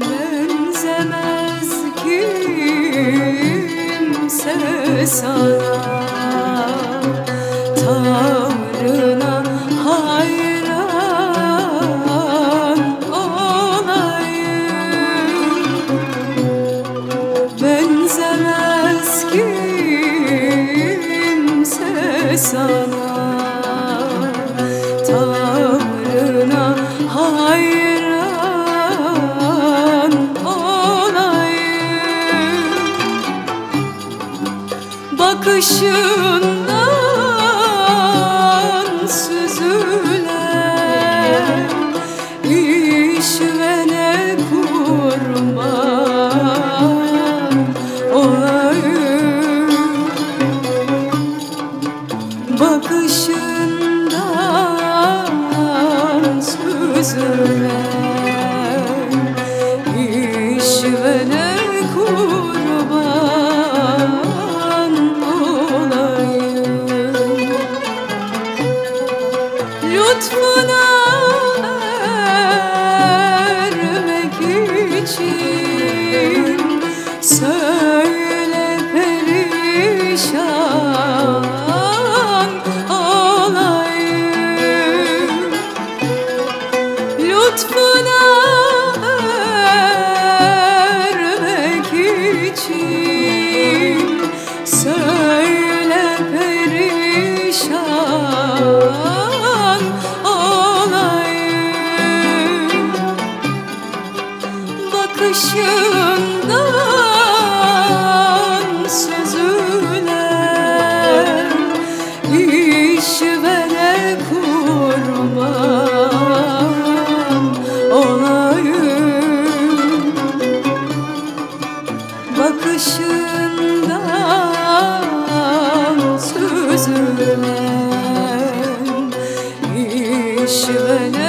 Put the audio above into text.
Benzemez kimse sana. Tavrına hayran olayım. Benzemez kimse sana Bakışından süzülen işvene kurban olayım. Bakışından süzülen işvene ermek için Söyle perişan olayım. Lütfuna ermek için Söyle perişan Bakışından süzülen işvere kurban olayım. Bakışından süzülen işvere